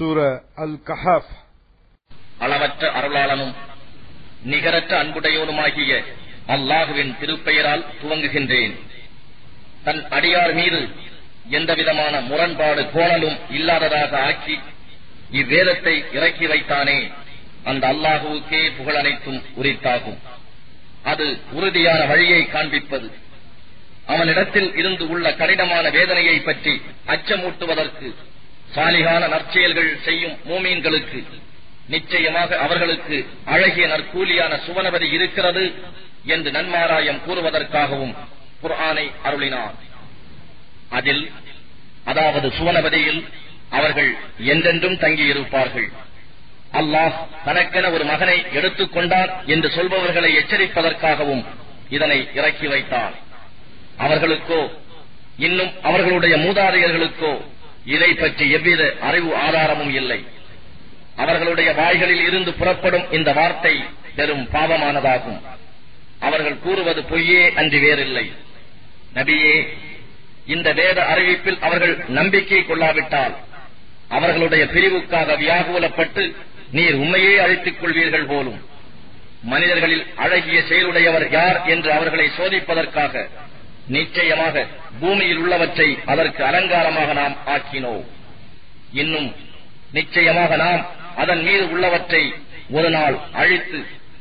சூர அல் கஹாப் அளவற்ற அருளாளனும் நிகரற்ற அன்புடையோனுமாகிய அல்லாஹுவின் திருப்பெயரால் துவங்குகின்றேன். தன் அடியார் மீது எந்தவிதமான முரண்பாடு கோணலும் இல்லாததாக ஆக்கி இவ்வேதத்தை இறக்கி வைத்தானே அந்த அல்லாஹுவுக்கே புகழனைத்தும் உரித்தாகும். அது உறுதியான வழியை காண்பிப்பது. அவனிடத்தில் இருந்து உள்ள கடினமான வேதனையை பற்றி அச்சமூட்டுவதற்கு சாலிகான நற்செயல்கள் செய்யும் மூமீன்களுக்கு நிச்சயமாக அவர்களுக்கு அழகிய நற்கூலியான சுவனபதி இருக்கிறது என்று நன்மாராயம் கூறுவதற்காகவும் குர்ஆனை அருளினார். அதில் அதாவது சுவனபதியில் அவர்கள் என்றென்றும் தங்கியிருப்பார்கள். அல்லாஹ் தனக்கென ஒரு மகனை எடுத்துக் கொண்டார் என்று சொல்பவர்களை எச்சரிப்பதற்காகவும் இதனை இறக்கி வைத்தார். அவர்களுக்கோ இன்னும் அவர்களுடைய மூதாதையர்களுக்கோ இதை பற்றி எவ்வித அறிவு ஆதாரமும் இல்லை. அவர்களுடைய வாய்களில் இருந்து புறப்படும் இந்த வார்த்தை பெரும் பாவமானதாகும். அவர்கள் கூறுவது பொய்யே அன்றி வேறில்லை. நபியே இந்த வேத அறிவிப்பில் அவர்கள் நம்பிக்கை கொள்ளாவிட்டால் அவர்களுடைய பிரிவுக்காக வியாகுலப்பட்டு நீர் உண்மையே அழைத்துக் கொள்வீர்கள் போலும். மனிதர்களில் அழகிய செயலுடையவர் யார் என்று அவர்களை சோதிப்பதற்காக நிச்சயமாக பூமியில் உள்ளவற்றை அதற்கு அலங்காரமாக நாம் ஆக்கினோம். இன்னும் நிச்சயமாக நாம் அதன் மீது உள்ளவற்றை ஒரு நாள் அழித்து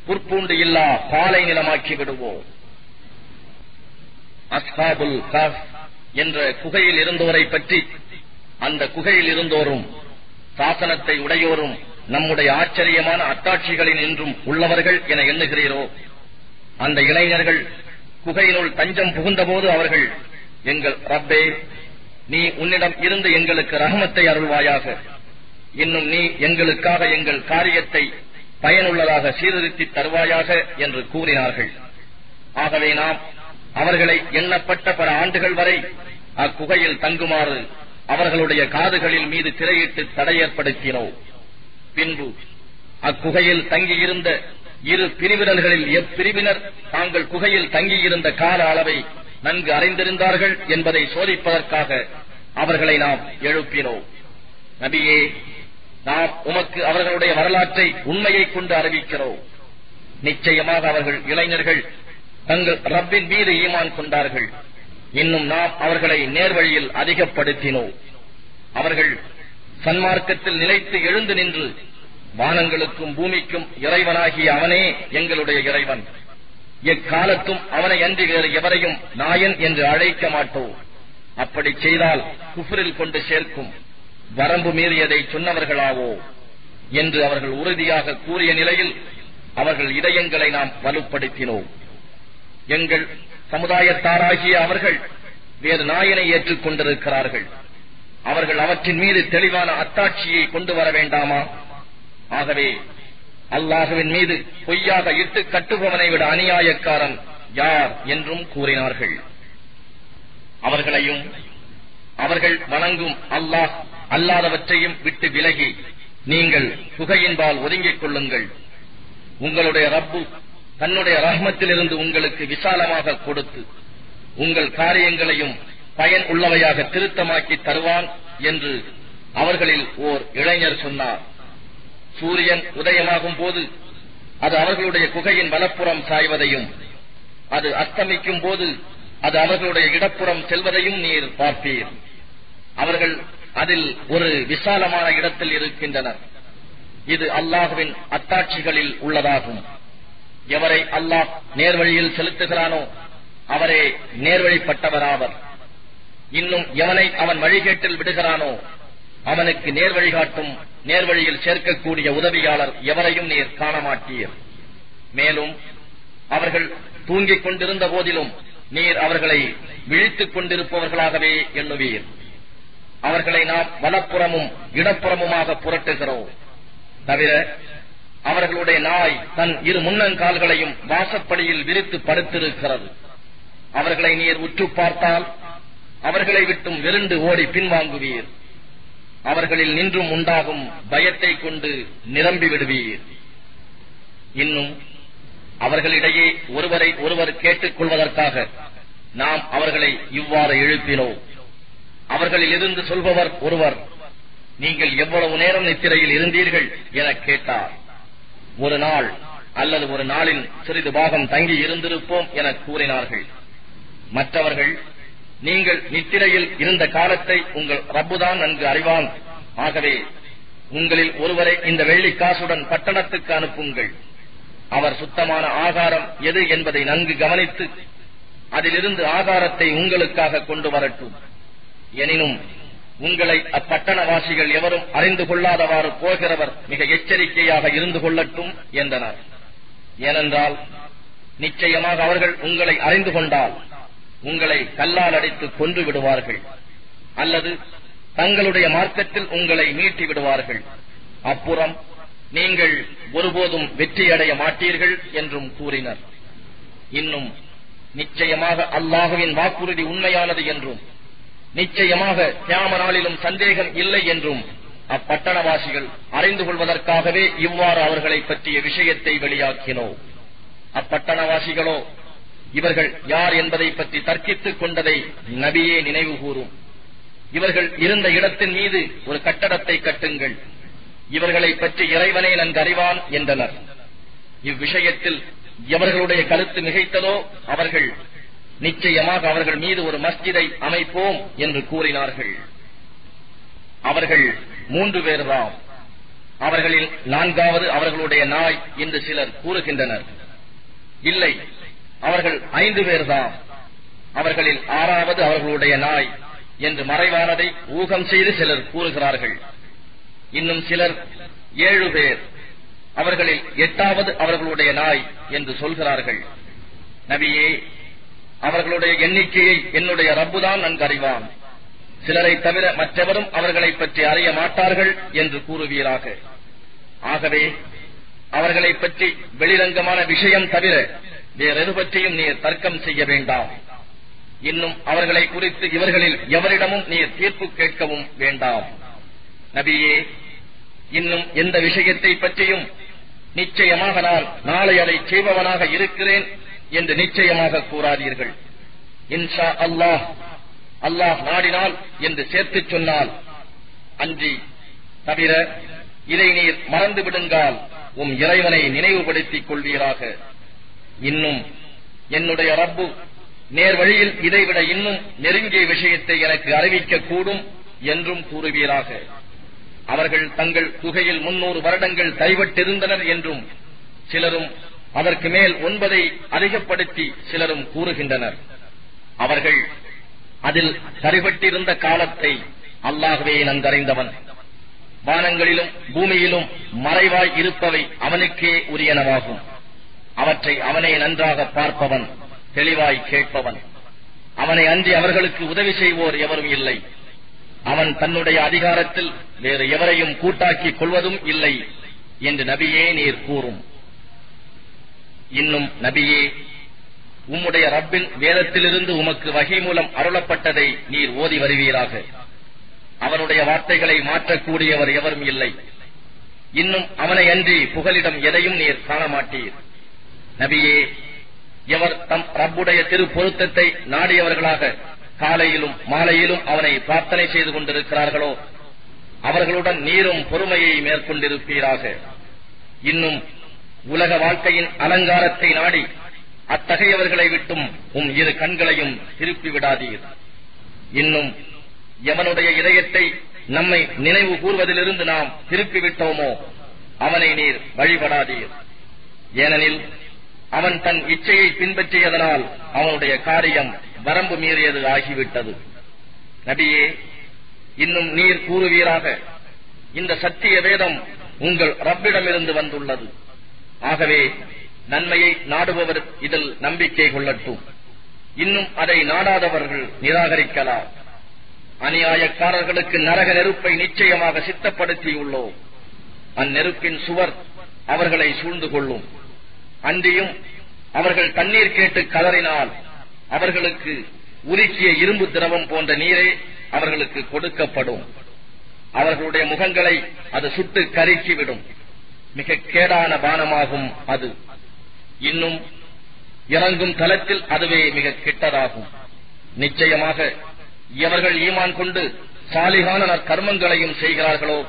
புற்பூண்டு இல்லா பாலை நிலமாக்கி விடுவோம். அஸ்ஹாபுல் என்ற குகையில் இருந்தோரை பற்றி அந்த குகையில் இருந்தோரும் சாசனத்தை உடையோரும் நம்முடைய ஆச்சரியமான அத்தாட்சிகளின் இன்றும் உள்ளவர்கள் என எண்ணுகிறீரோ? அந்த இளைஞர்கள் குகையினுள் தஞ்சம் புகுந்தபோது அவர்கள் எங்கள் ரப்பே நீ உன்னிடம் இருந்து எங்களுக்கு ரகமத்தை அருள்வாயாக. இன்னும் நீ எங்களுக்காக எங்கள் காரியத்தை பயனுள்ளதாக சீர்திருத்தி தருவாயாக என்று கூறினார்கள். ஆகவே நாம் அவர்களை எண்ணப்பட்ட பல ஆண்டுகள் வரை அக்குகையில் தங்குமாறு அவர்களுடைய காதுகளில் மீது திரையிட்டு தடை ஏற்படுத்தினோம். பின்பு அக்குகையில் தங்கியிருந்த இரு பிரிவினர்களில் எப்பிரிவினர் தாங்கள் குகையில் தங்கியிருந்த கால அளவை நன்கு அறிந்திருந்தார்கள் என்பதை சோதிப்பதற்காக அவர்களை நாம் எழுப்பினோம். நபியே நாம் உமக்கு அவர்களுடைய வரலாற்றை உண்மையை கொண்டு அறிவிக்கிறோம். நிச்சயமாக அவர்கள் இளைஞர்கள். தங்கள் ரப்பின் மீது ஈமான் கொண்டார்கள். இன்னும் நாம் அவர்களை நேர்வழியில் அதிகப்படுத்தினோம். அவர்கள் சன்மார்க்கத்தில் நிலைத்து எழுந்து நின்று வானங்களுக்கும் பூமிக்கும் இறைவனாகிய அவனே எங்களுடைய இறைவன். எக்காலத்தும் அவனை அன்றி வேறு எவரையும் நாயன் என்று அழைக்க மாட்டோம். அப்படி செய்தால் குஃபரில் கொண்டு சேர்க்கும். வரம்பு மீறியதை சொன்னவர்களாவோ? என்று அவர்கள் உறுதியாக கூறிய நிலையில் அவர்கள் இதயங்களை நாம் வலுப்படுத்தினோம். எங்கள் சமுதாயத்தாராகிய அவர்கள் வேறு நாயனை ஏற்றுக் கொண்டிருக்கிறார்கள். அவர்கள் அவற்றின் மீது தெளிவான அத்தாட்சியை கொண்டு வர வேண்டாமா? ஆகவே அல்லாஹுவின் மீது பொய்யாக இட்டு கட்டுபவனை விட அநியாயக்காரன் யார் என்றும் கூறினார்கள். அவர்களையும் அவர்கள் வணங்கும் அல்லாஹ் அல்லாதவற்றையும் விட்டு விலகி நீங்கள் குகையின்பால் ஒதுங்கிக் கொள்ளுங்கள். உங்களுடைய ரப்பு தன்னுடைய ரஹ்மத்திலிருந்து உங்களுக்கு விசாலமாக கொடுத்து உங்கள் காரியங்களையும் பயன் உள்ளவையாக திருத்தமாக்கி தருவான் என்று அவர்களில் ஓர் இளைஞர் சொன்னார். சூரியன் உதயமாகும் போது அது அவர்களுடைய குகையின் வலப்புறம் சாய்வதையும் அது அஸ்தமிக்கும் போது அது அவர்களுடைய இடப்புறம் செல்வதையும் நீர் பார்ப்பீர். அவர்கள் அதில் ஒரு விசாலமான இடத்தில் இருக்கின்றனர். இது அல்லாஹுவின் அத்தாட்சிகளில் உள்ளதாகும். எவரை அல்லாஹ் நேர்வழியில் செலுத்துகிறானோ அவரே நேர்வழிப்பட்டவராவர். இன்னும் எவனை அவன் வழிகேட்டில் விடுகிறானோ அவனுக்கு நேர்வழிகாட்டும் நேர்வழியில் சேர்க்கக்கூடிய உதவியாளர் எவரையும் நீர் காண மாட்டீர் மேலும் அவர்கள் தூங்கிக் கொண்டிருந்த போதிலும் நீர் அவர்களை விழித்துக் கொண்டிருப்பவர்களாகவே எண்ணுவீர். அவர்களை நாம் வலப்புறமும் இடப்புறமுமாக புரட்டுகிறோம். தவிர அவர்களுடைய நாய் தன் இரு முன்னங்கால்களையும் வாசப்படியில் விரித்து படுத்திருக்கிறது. அவர்களை நீர் உற்று பார்த்தால் அவர்களை விட்டும் விருண்டு ஓடி பின்வாங்குவீர். அவர்களில் நின்றும் உண்டாகும் பயத்தை கொண்டு நிரம்பி விடுவீர். இன்னும் அவர்களிடையே ஒருவரை ஒருவர் கேட்டுக் கொள்வதற்காக நாம் அவர்களை இவ்வாறு எழுப்பினோம். அவர்களில் இருந்து சொல்பவர் ஒருவர் நீங்கள் எவ்வளவு நேரம் நித்திரையில் இருந்தீர்கள்? என கேட்டார். ஒரு நாள் அல்லது ஒரு நாளின் சிறிது பாகம் தங்கி இருந்திருப்போம் என கூறினார்கள். மற்றவர்கள் நீங்கள் நித்திரையில் இருந்த காலத்தை உங்கள் ரப்புதான் நன்கு அறிவான். ஆகவே உங்களில் ஒருவரை இந்த வெள்ளி காசுடன் பட்டணத்துக்கு அனுப்புங்கள். அவர் சுத்தமான ஆகாரம் எது என்பதை நன்கு கவனித்து அதிலிருந்து ஆகாரத்தை உங்களுக்காக கொண்டு வரட்டும். எனினும் உங்களை அப்பட்டணவாசிகள் எவரும் அறிந்து கொள்ளாதவாறு போகிறவர் மிக எச்சரிக்கையாக இருந்து கொள்ளட்டும் என்றனர். ஏனென்றால் நிச்சயமாக அவர்கள் உங்களை அறிந்து கொண்டால் உங்களை கல்லால் அடித்து கொன்று விடுவார்கள். அல்லது தங்களுடைய மார்க்கத்தில் உங்களை மீட்டி விடுவார்கள். அப்புறம் நீங்கள் ஒருபோதும் வெற்றியடைய மாட்டீர்கள் என்றும் கூறினர். இன்னும் நிச்சயமாக அல்லாஹுவின் வாக்குறுதி உண்மையானது என்றும் நிச்சயமாக தியாம நாளிலும் சந்தேகம் இல்லை என்றும் அப்பட்டணவாசிகள் அறிந்து கொள்வதற்காகவே இவ்வாறு அவர்களை பற்றிய விஷயத்தை வெளியாக்கினோம். அப்பட்டணவாசிகளோ இவர்கள் யார் என்பதை பற்றி தர்க்கித்துக் கொண்டதை நபியே நினைவு கூறும். இவர்கள் இருந்த இடத்தின் மீது ஒரு கட்டடத்தை கட்டுங்கள். இவர்களை பற்றி இறைவனே நன்கறிவான் என்றனர். இவ்விஷயத்தில் எவர்களுடைய கருத்து மிகைத்ததோ அவர்கள் நிச்சயமாக அவர்கள் மீது ஒரு மஸ்ஜிதை அமைப்போம் என்று கூறினார்கள். அவர்கள் மூன்று பேர்தாம் அவர்களில் நான்காவது அவர்களுடைய நாய் என்று சிலர் கூறுகின்றனர். இல்லை அவர்கள் ஐந்து பேர்தாம் அவர்களில் ஆறாவது அவர்களுடைய நாய் என்று மறைவானதை ஊகம் செய்து சிலர் கூறுகிறார்கள். இன்னும் சிலர் ஏழு பேர். அவர்களில் எட்டாவது அவர்களுடைய நாய் என்று சொல்கிறார்கள். நபியே அவர்களுடைய எண்ணிக்கையை என்னுடைய ரப்புதான் நன்கறிவான் சிலரை தவிர மற்றவரும் அவர்களை பற்றி அறிய மாட்டார்கள் என்று கூறுவீராக. ஆகவே அவர்களை பற்றி வெளிரங்கமான விஷயம் தவிர வேறெது பற்றியும் நீர் தர்க்கம் செய்ய வேண்டாம். இன்னும் அவர்களை குறித்து இவர்களில் எவரிடமும் நீர் தீர்ப்பு கேட்கவும் வேண்டாம். நபியே இன்னும் எந்த விஷயத்தை பற்றியும் நிச்சயமாக நான் நாளை அதை செய்பவனாக இருக்கிறேன் என்று நிச்சயமாக கூறாதீர்கள். இன்ஷா அல்லாஹ் அல்லாஹ் நாடினால் என்று சேர்த்துச் சொன்னால் அன்றி தவிர இதை நீர் மறந்து விடுங்கால் உம் இறைவனை நினைவுபடுத்திக் கொள்வீராக. இன்னும். என்னுடைய ரப்பு நேர் வழியில் இதைவிட இன்னும் நெருங்கிய விஷயத்தை எனக்கு அறிவிக்க கூடும் என்றும் கூறுவீராக. அவர்கள் தங்கள் குகையில் முன்னூறு வருடங்கள் கைவிட்டிருந்தனர் என்றும் சிலரும் அதற்கு மேல் ஒன்பதை அதிகப்படுத்தி சிலரும் கூறுகின்றனர். அவர்கள் அதில் சரிபட்டிருந்த காலத்தை அல்லாகவே நன்கறிந்தவன். வானங்களிலும் பூமியிலும் மறைவாய் இருப்பவை அவனுக்கே உரியனவாகும். அவற்றை அவனே நன்றாக பார்ப்பவன் தெளிவாய் கேட்பவன். அவனை அன்றி அவர்களுக்கு உதவி செய்வோர் எவரும் இல்லை. அவன் தன்னுடைய அதிகாரத்தில் வேறு எவரையும் கூட்டாக்கிக் கொள்வதும் இல்லை என்று நபியே நீர் கூறும். இன்னும் நபியே உம்முடைய ரப்பின் வேதத்திலிருந்து உமக்கு வகை மூலம் அருளப்பட்டதை நீர் ஓதி வருவீராக. அவனுடைய வார்த்தைகளை மாற்றக்கூடியவர் எவரும் இல்லை. இன்னும் அவனை அன்றி புகலிடம் எதையும் நீர் காண மாட்டீர் நபியே எவர் தம் ரப்புடைய திரு பொருத்தத்தை நாடியவர்களாக காலையிலும் மாலையிலும் அவனை பிரார்த்தனை செய்து கொண்டிருக்கிறார்களோ அவர்களுடன் நீரும் பொறுமையை மேற்கொண்டிருப்பீராக. இன்னும் உலக வாழ்க்கையின் அலங்காரத்தை நாடி அத்தகையவர்களை விட்டும் உம் இரு கண்களையும் திருப்பி விடாதீர் இன்னும் எவனுடைய இதயத்தை நம்மை நினைவு கூர்வதிலிருந்து நாம் திருப்பி விட்டோமோ அவனை நீர் வழிபடாதீர். ஏனெனில் அவன் தன் இச்சையை பின்பற்றியதனால் அவனுடைய காரியம் வரம்பு மீறியது ஆகிவிட்டது. நபியே இன்னும் நீர் கூறுவீராக. இந்த சத்திய வேதம் உங்கள் ரப்பிடமிருந்து வந்துள்ளது. ஆகவே நன்மையை நாடுபவர் இதில் நம்பிக்கை கொள்ளட்டும். இன்னும் அதை நாடாதவர்கள் நிராகரிக்கலாம். அநியாயக்காரர்களுக்கு நரக நெருப்பை நிச்சயமாக சித்தப்படுத்தியுள்ளோம். அந்நெருப்பின் சுவர் அவர்களை சூழ்ந்து கொள்ளும். அன்றியும் அவர்கள் தண்ணீர் கேட்டு கலறினால் அவர்களுக்கு உருக்கிய இரும்பு திரவம் போன்ற நீரே அவர்களுக்கு கொடுக்கப்படும். அவர்களுடைய முகங்களை அது சுட்டு கருக்கிவிடும் மிக கேடான பானமாகும் அது. இன்னும் இறங்கும் தலத்தில் அதுவே மிக கெட்டதாகும். நிச்சயமாக எவர்கள் ஈமான் கொண்டு சாலிகான நற்கர்மங்களையும் செய்கிறார்களோ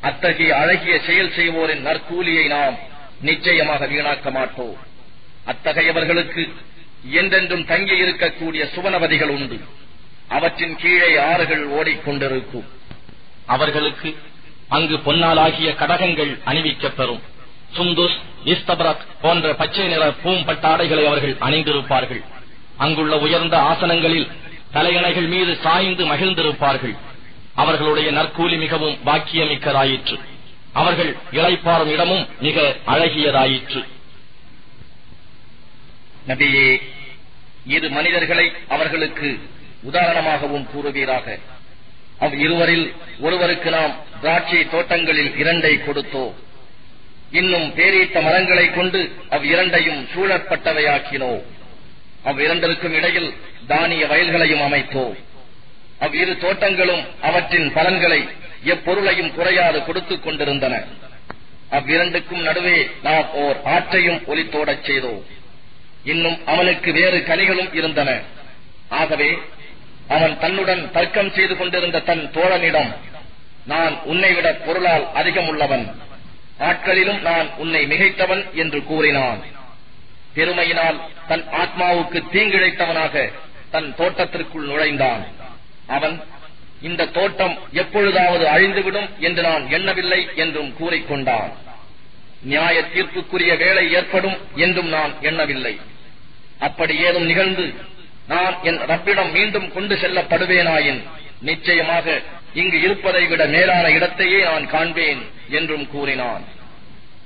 அத்தகைய அழகிய செயல் செய்வோரின் நற்கூலியை நாம் நிச்சயமாக வீணாக்க மாட்டோம். அத்தகையவர்களுக்கு என்றென்றும் தங்கி இருக்கக்கூடிய சுவனவதிகள் உண்டு. அவற்றின் கீழே ஆறுகள் ஓடிக்கொண்டிருக்கும். அவர்களுக்கு அங்கு பொன்னாலாகிய கடகங்கள் அணிவிக்கப் பெறும். சுந்துஸ் இஸ்தபரத் போன்ற பச்சை நிற பூம்பட்டாடைகளை அவர்கள் அணிந்திருப்பார்கள். அங்குள்ள உயர்ந்த ஆசனங்களில் தலையணைகள் மீது சாய்ந்து மகிழ்ந்திருப்பார்கள். அவர்களுடைய நற்கூலி மிகவும் பாக்கியமிக்கதாயிற்று. அவர்கள் இளைப்பாறும் இடமும் மிக அழகியதாயிற்று. நபியே இரு மனிதர்களை அவர்களுக்கு உதாரணமாகவும் கூறுவீராக. அவ் இருவரில் ஒருவருக்கு நாம் திராட்சை தோட்டங்களில் இரண்டை கொடுத்தோம். இன்னும் பேரீத்த மரங்களை கொண்டு அவ் இரண்டையும் சூழப்பட்டவையாக்கினோ அவ் இரண்டிற்கும் இடையில் தானிய வயல்களையும் அமைத்தோ அவ் இரு தோட்டங்களும் அவற்றின் பலன்களை எப்பொருளையும் குறையாது கொடுத்துக் கொண்டிருந்தன. அவ்விரண்டுக்கும் நடுவே நாம் ஓர் ஆற்றையும் ஒலித்தோடச் செய்தோம். இன்னும் அவனுக்கு வேறு கனிகளும் இருந்தன. ஆகவே அவன் தன்னுடன் தர்க்கம் செய்து கொண்டிருந்த தன் தோழனிடம் நான் உன்னை விட பொருளால் அதிகம் உள்ளவன் ஆட்களிலும் நான் உன்னை மிகைத்தவன் என்று கூறினான். பெருமையினால் தன் ஆத்மாவுக்கு தீங்கிழைத்தவனாக தன் தோட்டத்திற்குள் நுழைந்தான். அவன் இந்த தோட்டம் எப்பொழுதாவது அழிந்துவிடும் என்று நான் எண்ணவில்லை என்றும் கூறிக்கொண்டான். நியாய தீர்ப்புக்குரிய வேலை ஏற்படும் என்றும் நான் எண்ணவில்லை. அப்படி ஏதும் நிகழ்ந்து நான் என் ரப்பிடம் மீண்டும் கொண்டு செல்லப்படுவேனாயின் நிச்சயமாக இங்கு இருப்பதை விட மேலான இடத்தையே நான் காண்பேன் என்றும் கூறினான்.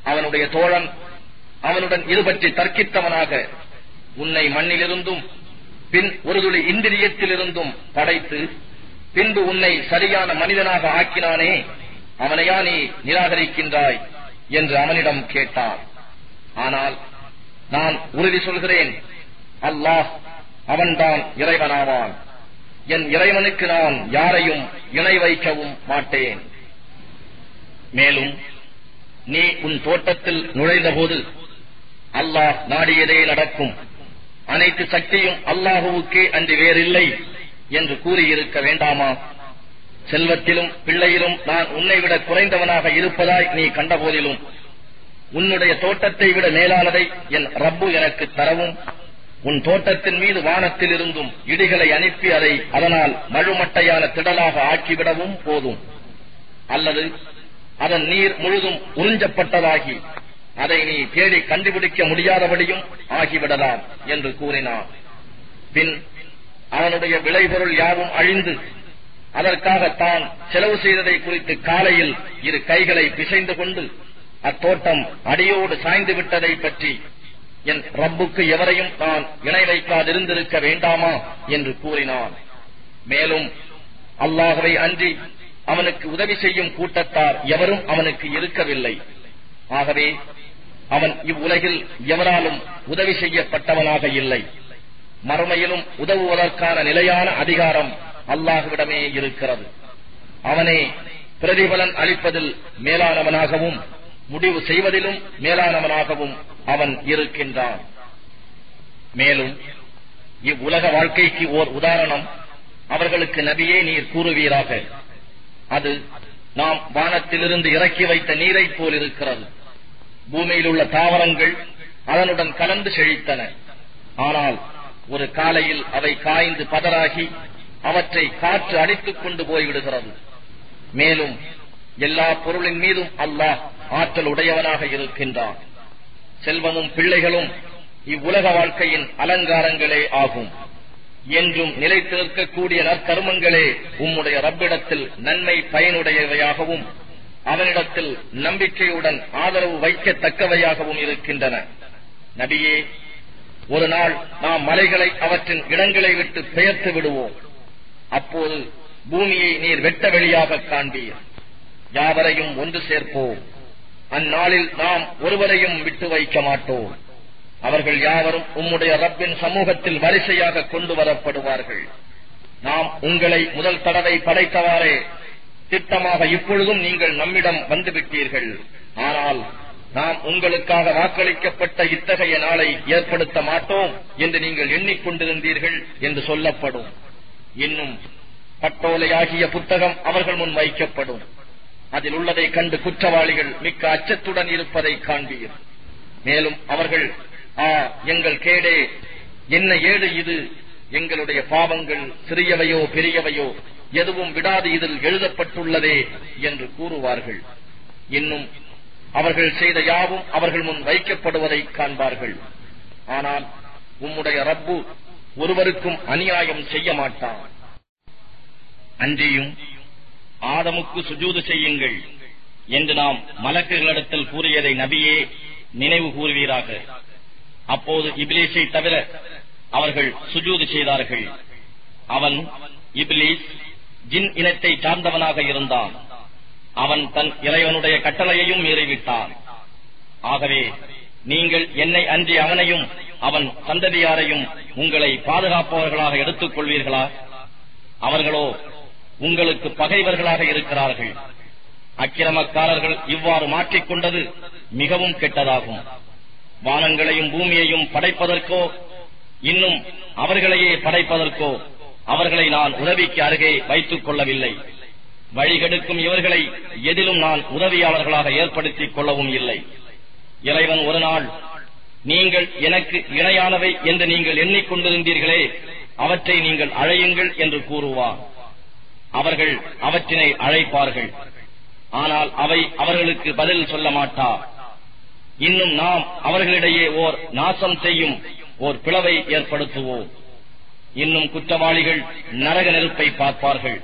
அவனுடைய தோழன் அவனுடன் இருபற்றி தர்க்கித்தவனாக உன்னை மண்ணிலிருந்தும் பின் ஒரு துளி இந்திரியத்திலிருந்தும் படைத்து பின்பு உன்னை சரியான மனிதனாக ஆக்கினானே அவனையா நீ நிராகரிக்கின்றாய் என்று அவனிடம் கேட்டார். ஆனால் நான் உறுதி சொல்கிறேன் அல்லாஹ் அவன்தான் இறைவனாவான். என் இறைவனுக்கு நான் யாரையும் இணை வைக்கவும் மாட்டேன். மேலும் நீ உன் தோட்டத்தில் நுழைந்தபோது அல்லாஹ் நாடியதே நடக்கும். அனைத்து சக்தியும் அல்லாஹுவுக்கே அன்று வேறில்லை. என்று கூறியிருக்க வேண்டாமா? செல்வத்திலும் பிள்ளையிலும் நான் உன்னை விட குறைந்தவனாக இருப்பதாய் நீ கண்டபோதிலும் உன்னுடைய தோட்டத்தை விட மேலானதை என் ரப்பு எனக்கு தரவும். உன் தோட்டத்தின் மீது வானத்தில் இருந்தும் இடிகளை அனுப்பி அதை அதனால் மழுமட்டையான திடலாக ஆக்கிவிடவும் போதும். அல்லது அதன் நீர் முழுதும் உறிஞ்சப்பட்டதாகி அதை நீ தேடி கண்டுபிடிக்க முடியாதபடியும் ஆகிவிடலாம் என்று கூறினான். பின் அவனுடைய விளைபொருள் யாவும் அழிந்து அதற்காக தான் செலவு செய்ததை குறித்து காலையில் இரு கைகளை பிசைந்து கொண்டு அத்தோட்டம் அடியோடு சாய்ந்து விட்டதை பற்றி என் ரப்புக்கு எவரையும் நான் இணை வைக்காதிருந்திருக்க வேண்டாமா என்று கூறினான். மேலும் அல்லாஹவை அன்றி அவனுக்கு உதவி செய்யும் கூட்டத்தார் எவரும் அவனுக்கு இருக்கவில்லை. ஆகவே அவன் இவ்வுலகில் எவராலும் உதவி செய்யப்பட்டவனாக இல்லை. மறுமையிலும் உதவுவதற்கான நிலையான அதிகாரம் அல்லாஹுவிடமே இருக்கிறது. அவனே பிரதிபலன் அளிப்பதில் மேலானவனாகவும் முடிவு செய்வதிலும் மேலானவனாகவும் அவன் இருக்கின்றான். மேலும் இவ்வுலக வாழ்க்கைக்கு ஓர் உதாரணம் அவர்களுக்கு நபியே நீர் கூறுவீராக. அது நாம் வானத்திலிருந்து இறக்கி வைத்த நீரைப் போல் இருக்கிறது பூமியில் உள்ள தாவரங்கள் அதனுடன் கலந்து செழித்தன. ஆனால் ஒரு காலையில் அவை காய்ந்து பதறாகி அவற்றை காற்று அடித்துக் கொண்டு போய்விடுகிறது மேலும் எல்லா பொருளின் மீதும் அல்லாஹ் ஆற்றல் உடையவனாக இருக்கின்றான். செல்வமும் பிள்ளைகளும் இவ்வுலக வாழ்க்கையின் அலங்காரங்களே ஆகும். என்றும் நிலைத்து நிற்கக்கூடிய நற்கருமங்களே உம்முடைய ரப்பிடத்தில் நன்மை பயனுடையவையாகவும் அவனிடத்தில் நம்பிக்கையுடன் ஆதரவு வைக்கத்தக்கவையாகவும் இருக்கின்றன. நபியே ஒரு நாள் நாம் மலைகளை அவற்றின் இடங்களை விட்டு பெயர்த்து விடுவோம். அப்போது பூமியை நீர் வெட்ட வெளியாக காண்பீர். யாவரையும் ஒன்று சேர்ப்போம். அந்நாளில் நாம் ஒருவரையும் விட்டு வைக்க மாட்டோம். அவர்கள் யாவரும் உம்முடைய ரப்பின் சமூகத்தில் வரிசையாக கொண்டு வரப்படுவார்கள். நாம் உங்களை முதல் தடவை படைத்தவாறே. திட்டமாக இப்பொழுதும் நீங்கள் நம்மிடம் வந்துவிட்டீர்கள். ஆனால் நாம் உங்களுக்காக வாக்களிக்கப்பட்ட இத்தகைய நாளை ஏற்படுத்த மாட்டோம் என்று நீங்கள் எண்ணிக்கொண்டிருந்தீர்கள் என்று சொல்லப்படும். இன்னும் பட்டோலையாகிய புத்தகம் அவர்கள் முன் வைக்கப்படும். அதில் உள்ளதை கண்டு குற்றவாளிகள் மிக்க அச்சத்துடன் இருப்பதை காண்பீர். மேலும் அவர்கள் ஆ எங்கள் கேடே என்ன ஏடு இது? எங்களுடைய பாவங்கள் சிறியவையோ பெரியவையோ எதுவும் விடாது இதில் எழுதப்பட்டுள்ளதே என்று கூறுவார்கள். இன்னும் அவர்கள் செய்த யாவும் அவர்கள் முன் வைக்கப்படுவதை காண்பார்கள். ஆனால் உம்முடைய ரப்பு ஒருவருக்கும் அநியாயம் செய்ய மாட்டான். அன்றியும் ஆதமுக்கு சுஜூது செய்யுங்கள் என்று நாம் மலக்குகளிடத்தில் கூறியதை நபியே நினைவு கூறுவீராக. அப்போது இபிலேஷை தவிர அவர்கள் சுஜூது செய்தார்கள். அவன் இபிலிஸ் ஜின் இனத்தை சார்ந்தவனாக இருந்தான். அவன் தன் இறைவனுடைய கட்டளையையும் மீறிவிட்டான். ஆகவே நீங்கள் என்னை அன்றி அவனையும் அவன் சந்ததியாரையும் உங்களை பாதுகாப்பவர்களாக எடுத்துக் கொள்வீர்களா அவர்களோ உங்களுக்கு பகைவர்களாக இருக்கிறார்கள். அக்கிரமக்காரர்கள் இவ்வாறு மாற்றிக்கொண்டது மிகவும் கெட்டதாகும். வானங்களையும் பூமியையும் படைப்பதற்கோ இன்னும் அவர்களையே படைப்பதற்கோ அவர்களை நான் உதவிக்கு அருகே வைத்துக் கொள்ளவில்லை. வழிகெடுக்கும் இவர்களை எதிலும் நான் உதவியாளர்களாக ஏற்படுத்திக் கொள்ளவும் இல்லை. இறைவன் ஒரு நாள் நீங்கள் எனக்கு இணையானவை என்று நீங்கள் எண்ணிக்கொண்டிருந்தீர்களே அவற்றை நீங்கள் அழையுங்கள் என்று கூறுவார். அவர்கள் அவற்றினை அழைப்பார்கள். ஆனால் அவை அவர்களுக்கு பதில் சொல்ல மாட்டார் இன்னும் நாம் அவர்களிடையே ஓர் நாசம் செய்யும் ஓர் பிளவை ஏற்படுத்துவோம். இன்னும் குற்றவாளிகள் நரக நெருப்பை பார்ப்பார்கள்.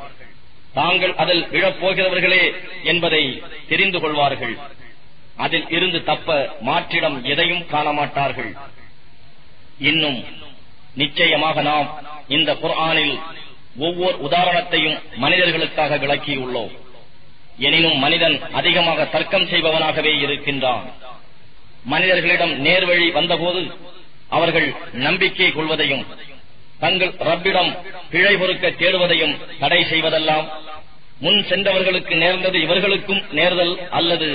தாங்கள் அதில் விழப்போகிறவர்களே என்பதை தெரிந்து கொள்வார்கள். அதில் இருந்து தப்ப மாற்றிடம் எதையும் காணமாட்டார்கள். இன்னும் நிச்சயமாக நாம் இந்த குர்ஆனில் ஒவ்வொரு உதாரணத்தையும் மனிதர்களுக்காக விளக்கியுள்ளோம். எனினும் மனிதன் அதிகமாக தர்க்கம் செய்பவனாகவே இருக்கின்றான். மனிதர்களிடம் நேர்வழி வந்தபோது அவர்கள் நம்பிக்கை கொள்வதையும் தங்கள் ரப்பிடம் பிழை பொறுக்க தேடுவதையும் தடை செய்வதெல்லாம் முன் சென்றவர்களுக்கு நேர்ந்தது இவர்களுக்கும் நேர்தல் அல்லது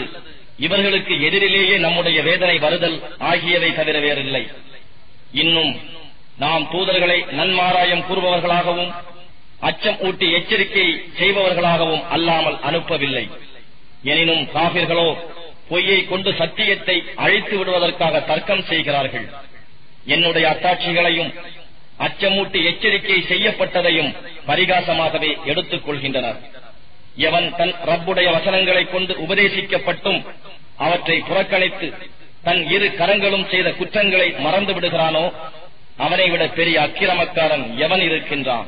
இவர்களுக்கு எதிரிலேயே நம்முடைய வேதனை வருதல் ஆகியவை தவிர வேறில்லை. இன்னும் நாம் தூதர்களை நன்மாராயம் கூறுபவர்களாகவும் அச்சம் ஊட்டி எச்சரிக்கை செய்பவர்களாகவும் அல்லாமல் அனுப்பவில்லை. எனினும் காபிர்களோ பொய்யை கொண்டு சத்தியத்தை அழித்து விடுவதற்காக தர்க்கம் செய்கிறார்கள். என்னுடைய அத்தாட்சிகளையும் அச்சமூட்டி எச்சரிக்கை செய்யப்பட்டதையும் பரிகாசமாகவே எடுத்துக் கொள்கின்றனர். எவன் தன் ரப்புடைய வசனங்களைக் கொண்டு உபதேசிக்கப்பட்டும் அவற்றை புறக்கணித்து தன் இரு கரங்களும் செய்த குற்றங்களை மறந்து விடுகிறானோ அவனை விட பெரிய அக்கிரமக்காரன் எவன் இருக்கின்றான்?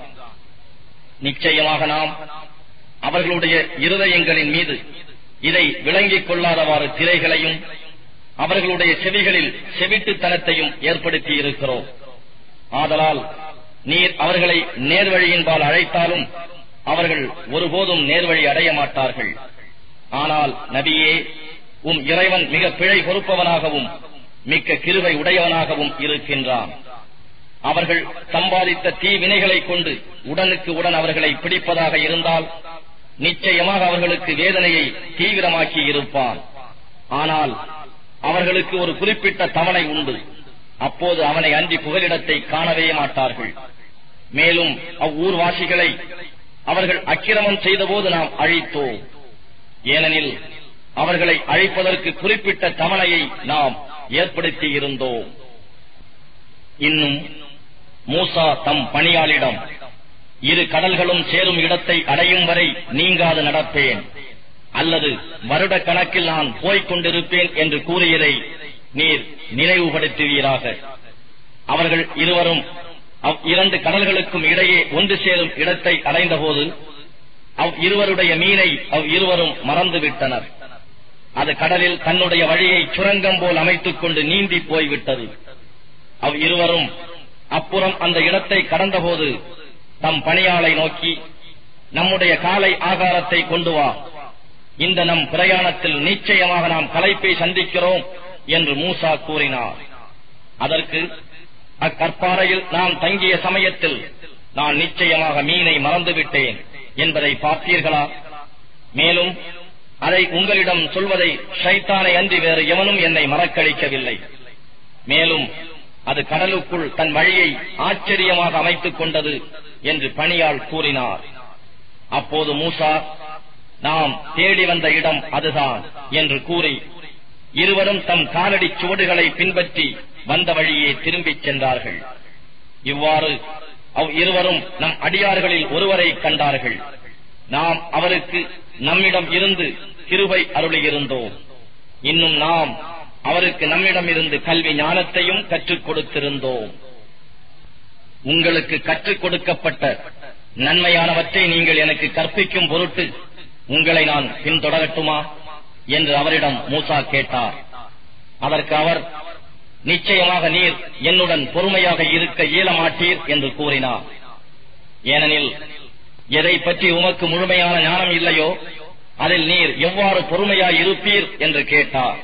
நிச்சயமாக நாம் அவர்களுடைய இருதயங்களின் மீது இதை விளங்கிக் கொள்ளாதவாறு திரைகளையும் அவர்களுடைய செவிகளில் செவிட்டுத்தனத்தையும் ஏற்படுத்தி இருக்கிறோம் ஆதலால் நீர் அவர்களை நேர்வழியின்பால் அழைத்தாலும் அவர்கள் ஒருபோதும் நேர்வழி அடைய மாட்டார்கள். ஆனால் நபியே உம் இறைவன் மிக பிழை பொறுப்பவனாகவும் மிக்க கிருவை உடையவனாகவும் இருக்கின்றான். அவர்கள் சம்பாதித்த தீ வினைகளைக் கொண்டு உடனுக்கு உடன் அவர்களை பிடிப்பதாக இருந்தால் நிச்சயமாக அவர்களுக்கு வேதனையை தீவிரமாக்கி இருப்பான். ஆனால் அவர்களுக்கு ஒரு குறிப்பிட்ட தவணை உண்டு. அப்போது அவனை அன்றி புகலிடத்தை காணவே மாட்டார்கள். மேலும் அவ்வூர்வாசிகளை அவர்கள் அக்கிரமம் செய்தபோது நாம் அழித்தோம். ஏனெனில் அவர்களை அழைப்பதற்கு குறிப்பிட்ட தவணையை நாம் ஏற்படுத்தி இருந்தோம். இன்னும் மூசா தம் பணியாளிடம் இரு கடல்களும் சேரும் இடத்தை அடையும் வரை நீங்காது நடப்பேன். அல்லது வருட கணக்கில் நான் போய்க் கொண்டிருப்பேன் என்று கூறியதை நீர் நினைவுபடுத்துவீராக. அவர்கள் இருவரும் அவ் இரண்டு கடல்களுக்கும் இடையே ஒன்று சேரும் இடத்தை அடைந்தபோது அவ் இருவருடைய மீனை அவ் இருவரும் மறந்துவிட்டனர். அது கடலில் தன்னுடைய வழியை சுரங்கம் போல் அமைத்துக் கொண்டு நீந்தி போய்விட்டது. அவ் இருவரும் அப்புறம் அந்த இடத்தை கடந்தபோது தம் பணியாளை நோக்கி நம்முடைய காலை ஆகாரத்தை கொண்டு வா. இந்த நம் பிரயாணத்தில் நிச்சயமாக நாம் களைப்பை சந்திக்கிறோம். என்று மூசா கூறினார். அதற்கு அக்கற்பாறையில் நான் தங்கிய சமயத்தில் நான் நிச்சயமாக மீனை மறந்துவிட்டேன். என்பதை பார்த்தீர்களா? மேலும் அதை உங்களிடம் சொல்வதை ஷைத்தானை அன்றி வேறு எவனும் என்னை மறக்கழிக்கவில்லை. மேலும் அது கடலுக்குள் தன் வழியை ஆச்சரியமாக அமைத்துக் கொண்டது என்று பணியாள் கூறினார். அப்போது மூசா நாம் தேடி வந்த இடம் அதுதான் என்று கூறி இருவரும் தம் காலடி சுவடுகளை பின்பற்றி வந்த வழியே திரும்பிச் சென்றார்கள். இவ்வாறு அவ் இருவரும் நம் அடியார்களில் ஒருவரை கண்டார்கள். நாம் அவருக்கு நம்மிடம் இருந்து கிருபை அருளியிருந்தோம். இன்னும் நாம் அவருக்கு நம்மிடம் இருந்து கல்வி ஞானத்தையும் கற்றுக் கொடுத்திருந்தோம். உங்களுக்கு கற்றுக் கொடுக்கப்பட்ட நன்மையானவற்றை நீங்கள் எனக்கு கற்பிக்கும் பொருட்டு உங்களை நான் பின்தொடரட்டுமா? என்று அவரிடம் மூசா கேட்டார். அதற்கு அவர் நிச்சயமாக நீர் என்னுடன் பொறுமையாக இருக்க இயலமாட்டீர் என்று கூறினார். ஏனெனில் எதை பற்றி உமக்கு முழுமையான ஞானம் இல்லையோ அதில் நீர் எவ்வாறு பொறுமையாய் இருப்பீர் என்று கேட்டார்.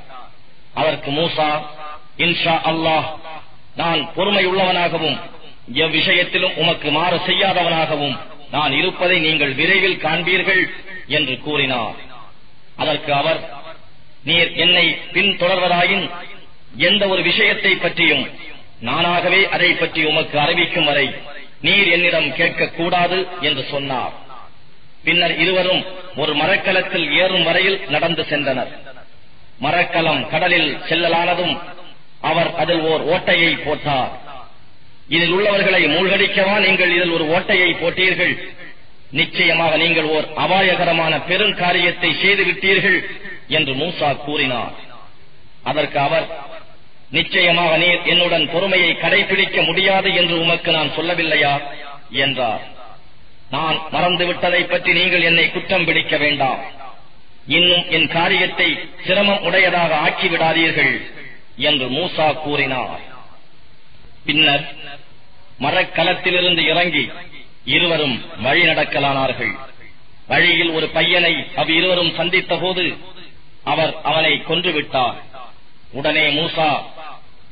அதற்கு மூசா இன்ஷா அல்லாஹ் நான் பொறுமையுள்ளவனாகவும் எவ்விஷயத்திலும் உமக்கு மாறு செய்யாதவனாகவும் நான் இருப்பதை நீங்கள் விரைவில் காண்பீர்கள் என்று கூறினார். அதற்கு அவர் நீர் என்னை பின்தொடர்வதாயின் எந்த ஒரு விஷயத்தை பற்றியும் நானாகவே அதை பற்றி உமக்கு அறிவிக்கும் வரை நீர் என்னிடம் கேட்கக்கூடாது என்று சொன்னார். பின்னர் இருவரும் ஒரு மரக்கலத்தில் ஏறும் வரையில் நடந்து சென்றனர். மரக்கலம் கடலில் செல்லலானதும் அவர் அதில் ஓர் ஓட்டையை போட்டார். இதில் உள்ளவர்களை மூழ்கடிக்கவா நீங்கள் இதில் ஒரு ஓட்டையை போட்டீர்கள்? நிச்சயமாக நீங்கள் ஓர் அபாயகரமான பெருங்காரியத்தை செய்துவிட்டீர்கள் என்று மூசா கூறினார். அதற்கு அவர் நிச்சயமாக நீர் என்னுடன் பொறுமையை கடைபிடிக்க முடியாது என்று உமக்கு நான் சொல்லவில்லையா? என்றார். நான் மறந்துவிட்டதை பற்றி நீங்கள் என்னை குற்றம் பிடிக்க வேண்டாம். இன்னும் என் காரியத்தை சிரமம் உடையதாக ஆக்கிவிடாதீர்கள் என்று மூசா கூறினார். பின்னர் மரக்கலத்திலிருந்து இறங்கி இருவரும் வழி நடக்கலானார்கள். வழியில் ஒரு பையனை அவ் இருவரும் சந்தித்த போது அவர் அவனை கொன்றுவிட்டார். உடனே மூசா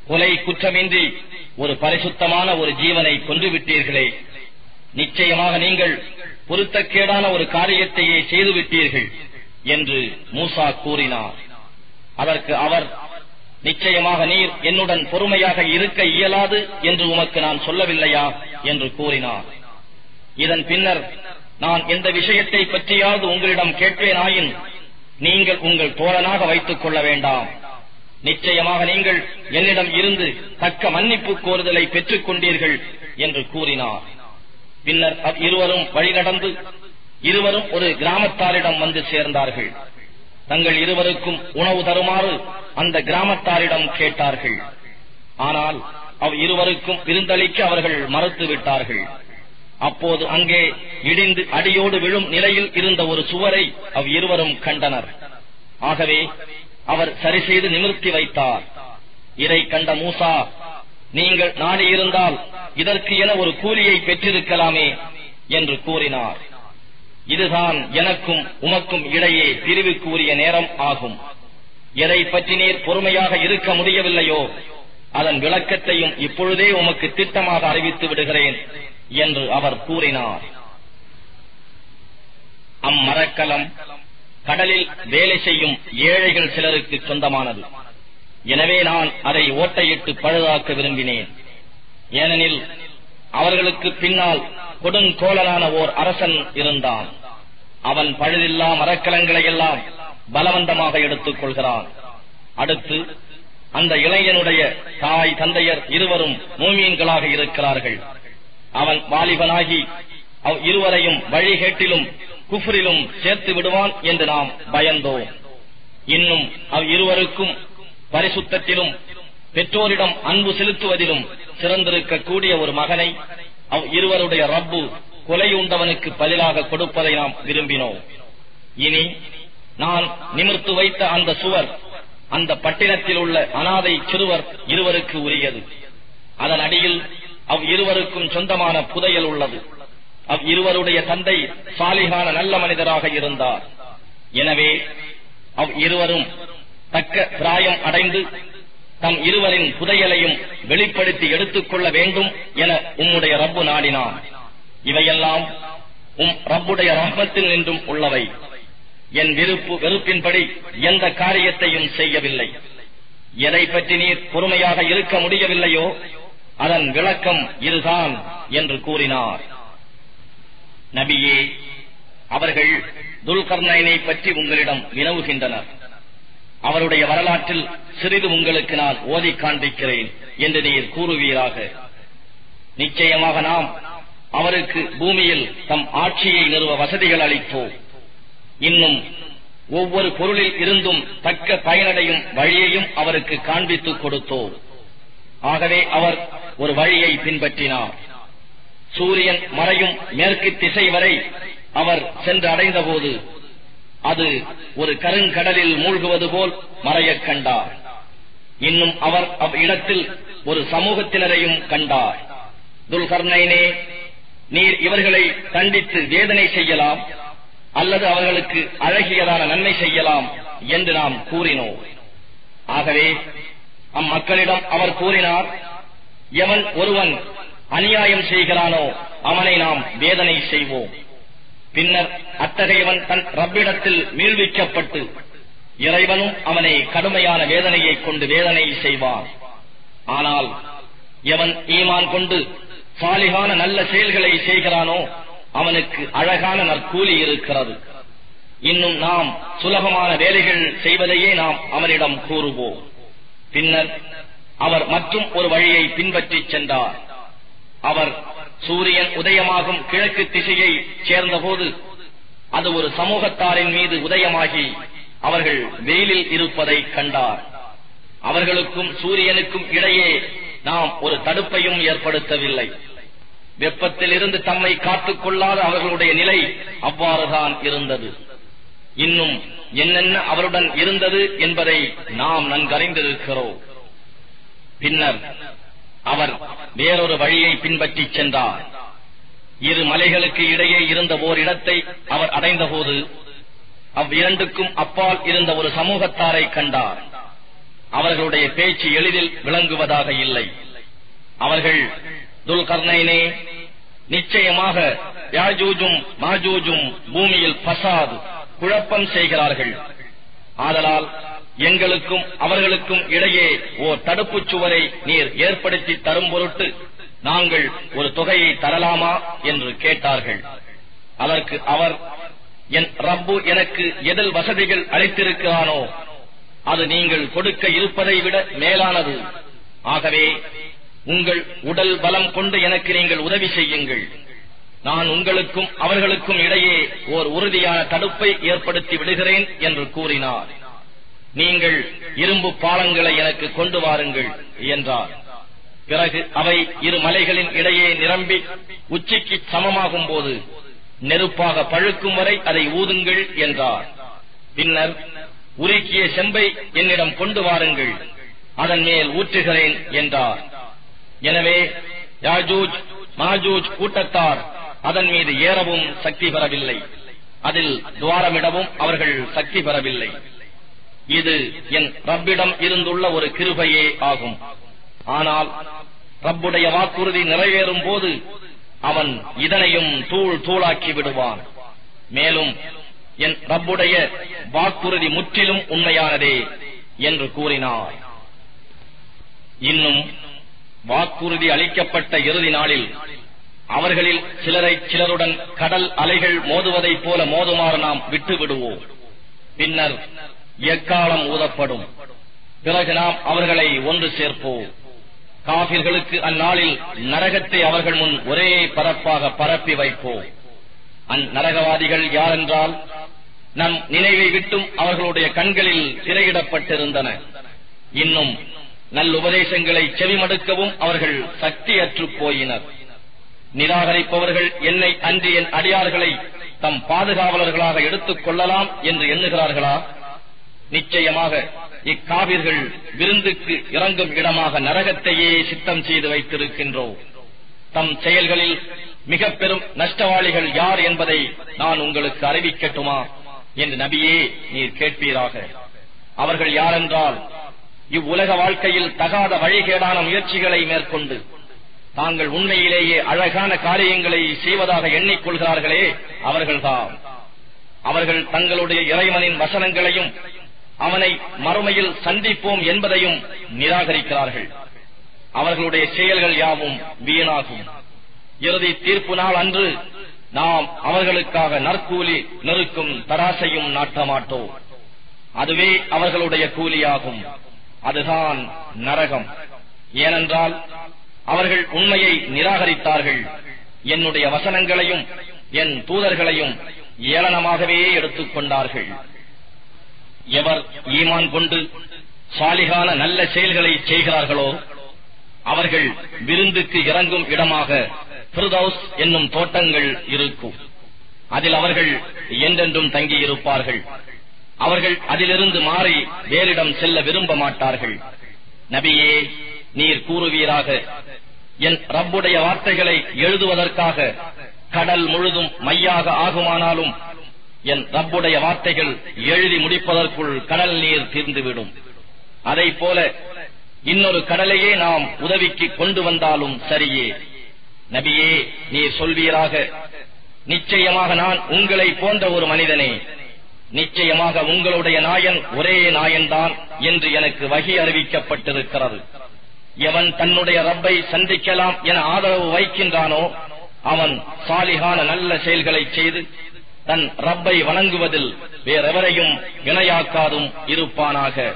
கொலை குற்றமின்றி ஒரு பரிசுத்தமான ஒரு ஜீவனை கொன்றுவிட்டீர்களே. நிச்சயமாக நீங்கள் பொருத்தக்கேடான ஒரு காரியத்தையே செய்துவிட்டீர்கள் என்று மூசா கூறினார். அதற்கு அவர் நிச்சயமாக நீர் என்னுடன் பொறுமையாக இருக்க இயலாது என்று உமக்கு நான் சொல்லவில்லையா? என்று கூறினார். இதன் பின்னர் நான் எந்த விஷயத்தை பற்றியாவது உங்களிடம் கேட்பேனாயின் நீங்கள் உங்கள் தோழனாக வைத்துக் கொள்ள வேண்டாம். நிச்சயமாக நீங்கள் என்னிடம் இருந்து தக்க மன்னிப்பு கோருதலை பெற்றுக் கொண்டீர்கள் என்று கூறினார். பின்னர் இருவரும் வழிநடந்து இருவரும் ஒரு கிராமத்தாரிடம் வந்து சேர்ந்தார்கள். தங்கள் இருவருக்கும் உணவு தருமாறு அந்த கிராமத்தாரிடம் கேட்டார்கள். ஆனால் அவ் இருவருக்கும் விருந்தளிக்க அவர்கள் மறுத்து விட்டார்கள் அப்போது அங்கே இடிந்து அடியோடு விழும் நிலையில் இருந்த ஒரு சுவரை அவ் இருவரும் கண்டனர். ஆகவே அவர் சரி செய்து நிமிர்த்தி வைத்தார். இதை கண்ட மூசா நீங்கள் நாடியிருந்தால் இதற்கு என ஒரு கூலியை பெற்றிருக்கலாமே என்று கூறினார். இதுதான் எனக்கும் உமக்கும் இடையே பிரிவுக்கு நேரம் ஆகும். எதை பற்றி நீர் பொறுமையாக இருக்க முடியவில்லையோ அதன் விளக்கத்தையும் இப்பொழுதே உமக்கு திட்டமாக அறிவித்து விடுகிறேன். என்று அவர் கூறினார். அம்மரக்கலம் கடலில் வேலை செய்யும் ஏழைகள் சிலருக்கு சொந்தமானது. எனவே நான் அதை ஓட்டையிட்டு பழுதாக்க விரும்பினேன். ஏனெனில் அவர்களுக்கு பின்னால் கொடுங்கோலனான ஓர் அரசன் இருந்தான். அவன் பழுதில்லா மரக்கலங்களை எல்லாம் பலவந்தமாக எடுத்துக் கொள்கிறான். அடுத்து அந்த இளைஞனுடைய தாய் தந்தையர் இருவரும் மூமியன்களாக இருக்கிறார்கள். அவன் வாலிபனாகி அவ் இருவரையும் வழிகேட்டிலும் குஃபரிலும் சேர்த்து விடுவான் என்று நாம் பயந்தோம். இன்னும் அவ் இருவருக்கும் பரிசுத்தத்திலும் பெற்றோரிடம் அன்பு செலுத்துவதிலும் சிறந்திருக்கக்கூடிய ஒரு மகனை அவ் இருவருடைய ரப்பு கொலையுண்டவனுக்கு பதிலாக கொடுப்பதை நாம் விரும்பினோம். இனி நான் நிமிர்த்து வைத்த அந்த சுவர் அந்த பட்டினத்தில் உள்ள அனாதை சிறுவர் இருவருக்கு உரியது. அதன் அடியில் அவ் இருவருக்கும் சொந்தமான புதையல் உள்ளது. அவ் இருவருடைய தந்தை சாலிகான நல்ல மனிதராக இருந்தார். எனவே அவ் இருவரும் தக்க பிராயம் அடைந்து தம் இருவரின் புதையலையும் வெளிப்படுத்தி எடுத்துக் கொள்ள வேண்டும் என உம்முடைய ரப்பு நாடினான். இவையெல்லாம் உம் ரப்புடைய ரஹ்மத்தில் நின்றும் உள்ளவை. என் விருப்பு வெறுப்பின்படி எந்த காரியத்தையும் செய்யவில்லை. எதை பற்றி நீர் பொறுமையாக இருக்க முடியவில்லையோ அதன் விளக்கம் இதுதான் என்று கூறினார். நபியே அவர்கள் துல்கர்ணைனை பற்றி உங்களிடம் வினவுகின்றனர். அவருடைய வரலாற்றில் சிறிது உங்களுக்கு நான் ஓதி காண்பிக்கிறேன் என்று நீர் கூறுவீராக. நிச்சயமாக நாம் அவருக்கு பூமியில் தம் ஆட்சியை நிறுவ வசதிகள் அளிப்போம். இன்னும் ஒவ்வொரு பொருளில் இருந்தும் தக்க பயனடையும் வழியையும் அவருக்கு காண்பித்துக் கொடுத்தோம். ஆகவே அவர் ஒரு வழியை பின்பற்றினார். சூரியன் மறையும் மேற்கு திசை வரை அவர் சென்று அடைந்தபோது அது ஒரு கருங்கடலில் மூழ்குவது போல் மறையக் கண்டார். இன்னும் அவர் அவ்விடத்தில் ஒரு சமூகத்தினரையும் கண்டார். துல்கர்ணைனே நீர் இவர்களை தண்டித்து வேதனை செய்யலாம் அல்லது அவர்களுக்கு அழகியதான நன்மை செய்யலாம் என்று நாம் கூறினோம். ஆகவே அம்மக்களிடம் அவர் கூறினார் எவன் ஒருவன் அநியாயம் செய்கிறானோ அவனை நாம் வேதனை செய்வோம். பின்னர் அத்தகையவன் தன் ரப்பிடத்தில் மீள்விக்கப்பட்டு இறைவனும் அவனை கடுமையான வேதனையை கொண்டு வேதனை செய்வான். ஆனால் எவன் ஈமான் கொண்டு சாலிகான நல்ல செயல்களை செய்கிறானோ அவனுக்கு அழகான நற்கூலி இருக்கிறது. இன்னும் நாம் சுலபமான வேலைகள் செய்வதையே நாம் அவனிடம் கூறுவோம். பின்னர் அவர் மற்றும் ஒரு வழியை பின்பற்றிச் சென்றார். அவர் சூரியன் உதயமாகும் கிழக்கு திசையை சேர்ந்தபோது அது ஒரு சமூகத்தாரின் மீது உதயமாகி அவர்கள் வெயிலில் இருப்பதை கண்டார். அவர்களுக்கும் சூரியனுக்கும் இடையே நாம் ஒரு தடுப்பையும் ஏற்படுத்தவில்லை. வெப்பத்தில் இருந்து தம்மை காத்துக் கொள்ளாத அவர்களுடைய நிலை அவ்வாறுதான் இருந்தது. இன்னும் என்னென்ன அவருடன் இருந்தது என்பதை நாம் நன்கறிந்திருக்கிறோம். பின்னர் அவர் வேறொரு வழியை பின்பற்றிச் சென்றார். இரு மலைகளுக்கு இடையே இருந்த ஓர் இடத்தை அவர் அடைந்தபோது அவ்விரண்டுக்கும் அப்பால் இருந்த ஒரு சமூகத்தாரை கண்டார். அவர்களுடைய பேச்சு எளிதில் விளங்குவதாக இல்லை. அவர்கள் துல்கர்ணைனே நிச்சயமாக யாஜூஜும் மாஜூஜும் பூமியில் பசாது. குழப்பம் செய்கிறார்கள். ஆதலால் எங்களுக்கும் அவர்களுக்கும் இடையே ஓர் தடுப்புச் சுவரை நீர் ஏற்படுத்தி தரும் பொருட்டு நாங்கள் ஒரு தொகையை தரலாமா என்று கேட்டார்கள். அதற்கு அவர் என் ரப்பு எனக்கு எதில் வசதிகள் அளித்திருக்கிறானோ அது நீங்கள் கொடுக்க இருப்பதை விட மேலானது. ஆகவே உங்கள் உடல் பலம் கொண்டு எனக்கு நீங்கள் உதவி செய்யுங்கள். நான் உங்களுக்கும் அவர்களுக்கும் இடையே ஓர் உறுதியான தடுப்பை ஏற்படுத்தி விடுகிறேன் என்று கூறினார். நீங்கள் இரும்பு பாலங்களை எனக்கு கொண்டு வாருங்கள் என்றார். பிறகு அவை இரு மலைகளின் இடையே நிரம்பி உச்சிக்கு சமமாகும் போது நெருப்பாக பழுக்கும் வரை அதை ஊதுங்கள் என்றார். பின்னர் உருக்கிய செம்பை என்னிடம் கொண்டு வாருங்கள் அதன் மேல் ஊற்றுகிறேன் என்றார். எனவே யாஜூஜ் மாஜூஜ் கூட்டத்தார் அதன் மீது ஏறவும் சக்தி பெறவில்லை. அதில் துவாரமிடவும் அவர்கள் சக்தி பெறவில்லை. இது என் ரப்பிடம் இருந்துள்ள ஒரு கிருபையே ஆகும். ஆனால் ரப்புடைய வாக்குறுதி நிறைவேறும் போது அவன் இதனையும் தூள் தூளாக்கி விடுவான். மேலும் என் ரப்புடைய வாக்குறுதி முற்றிலும் உண்மையானதே என்று கூறினார். இன்னும் வாக்குறுதி அளிக்கப்பட்ட இறுதி நாளில் அவர்களில் சிலரை சிலருடன் கடல் அலைகள் மோதுவதைப் போல மோதுமாறு நாம் விட்டு விடுவோம் பின்னர் எக்காலம் ஊதப்படும். பிறகு நாம் அவர்களை ஒன்று சேர்ப்போம். காபிர்களுக்கு அந்நாளில் நரகத்தை அவர்கள் முன் ஒரே பரப்பாக பரப்பி வைப்போம். அந்நரகவாதிகள் யாரென்றால் நம் நினைவை விட்டும் அவர்களுடைய கண்களில் திரையிடப்பட்டிருந்தன. இன்னும் நல்லுபதேசங்களை செவிமடுக்கவும் அவர்கள் சக்தியற்று போயினர். நிராகரிப்பவர்கள் என்னை அன்றி என் அடியார்களை தம் பாதுகாவலர்களாக எடுத்துக் கொள்ளலாம் என்று எண்ணுகிறார்களா? நிச்சயமாக இக்காவிர்கள் விருந்துக்கு இறங்கும் இடமாக நரகத்தையே சித்தம் செய்து வைத்திருக்கின்றோம். தம் செயல்களில் மிக பெரும் நஷ்டவாளிகள் யார் என்பதை நான் உங்களுக்கு அறிவிக்கட்டுமா? என்று நபியே நீர் கேட்பீராக. அவர்கள் யாரென்றால் இவ்வுலக வாழ்க்கையில் தகாத வழிகேடான முயற்சிகளை மேற்கொண்டு தாங்கள் உண்மையிலேயே அழகான காரியங்களை செய்வதாக எண்ணிக்கொள்கிறார்களே அவர்கள்தான். அவர்கள் தங்களுடைய இறைவனின் வசனங்களையும் அவனை மறுமையில் சந்திப்போம் என்பதையும் நிராகரிக்கிறார்கள். அவர்களுடைய செயல்கள் யாவும் வீணாகும். இறுதி தீர்ப்பு நாள் அன்று நாம் அவர்களுக்காக நற்கூலி நெருக்கும் தராசையும் நாட்ட மாட்டோம். அதுவே அவர்களுடைய கூலியாகும். அதுதான் நரகம். ஏனென்றால் அவர்கள் உண்மையை நிராகரித்தார்கள். என்னுடைய வசனங்களையும் என் தூதர்களையும் ஏளனமாகவே எடுத்துக் கொண்டார்கள். எவர் ஈமான் கொண்டு சாலிகான நல்ல செயல்களை செய்கிறார்களோ அவர்கள் விருந்துக்கு இறங்கும் இடமாக பிரதௌஸ் என்னும் தோட்டங்கள் இருக்கும். அதில் அவர்கள் என்றென்றும் தங்கியிருப்பார்கள். அவர்கள் அதிலிருந்து மாறி வேறிடம் செல்ல விரும்ப மாட்டார்கள். நபியே நீர் கூறுவீராக. என் ரப்புடைய வார்த்தைகளை எழுதுவதற்காக கடல் முழுதும் மையாக ஆகுமானாலும் என் ரப்புடைய வார்த்தைகள் எழுதி முடிப்பதற்குள் கடல் நீர் தீர்ந்துவிடும். அதை போல இன்னொரு கடலையே நாம் உதவிக்கு கொண்டு வந்தாலும் சரியே. நபியே நீர் சொல்வீராக நிச்சயமாக நான் உங்களை போன்ற ஒரு மனிதனே. நிச்சயமாக உங்களுடைய நாயன் ஒரே நாயன்தான் என்று எனக்கு வகி அறிவிக்கப்பட்டிருக்கிறது. எவன் தன்னுடைய ரப்பை சந்திக்கலாம் என ஆதரவு வைக்கின்றானோ அவன் சாலிகான நல்ல செயல்களை செய்து தன் ரப்பை வணங்குவதில் வேறெவரையும் இணையாக்காதும் இருப்பானாக.